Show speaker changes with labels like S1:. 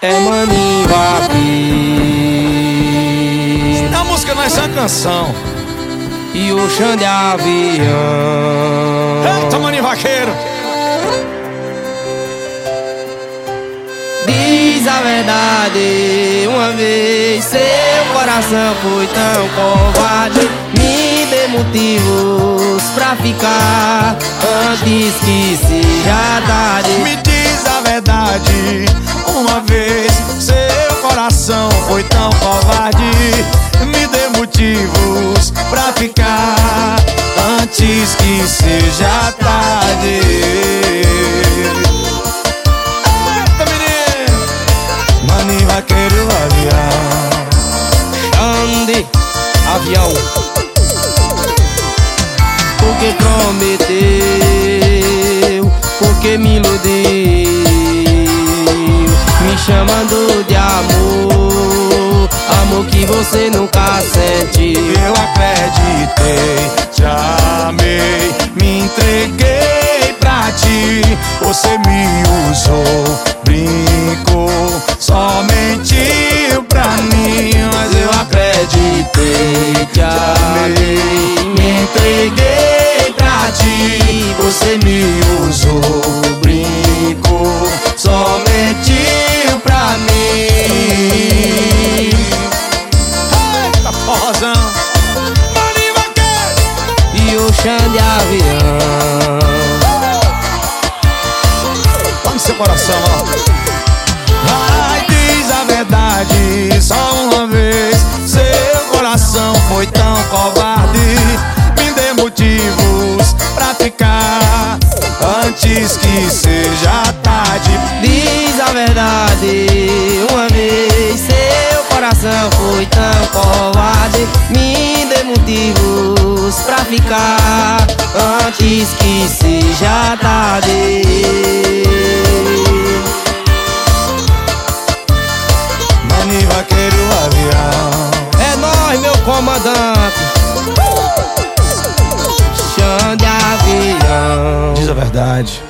S1: é maninho aqui.
S2: A música não é canção.
S1: E o chão de avião.
S2: Eita, maninho vaqueiro.
S1: Diz a verdade, uma vez seu coração foi tão covarde. Me dê motivos pra ficar antes que seja tarde.
S2: Verdade, uma vez seu coração foi tão covarde. Me dê motivos pra ficar antes que seja tarde. Eita, menino! Maninho vaqueiro avião.
S1: Ande, avião. Porque prometeu, porque me iludiu, chamando de amor, amor que você nunca sentiu.
S2: Eu acreditei, te amei, me entreguei pra ti. Você me usou, brincou, só mentiu pra mim. Mas eu
S1: acreditei, te amei, me entreguei pra ti.
S2: Você me usou,
S1: de avião.
S2: Tá no seu coração, ó. Ai, diz a verdade, só uma vez. Seu coração foi tão covarde. Me dê motivos pra ficar antes que seja tarde.
S1: Diz a verdade, uma vez seu coração foi tão covarde. Me antes que seja tarde.
S2: Mani vaqueiro avião.
S1: É nós, meu comandante. Chão de avião.
S2: Diz a verdade.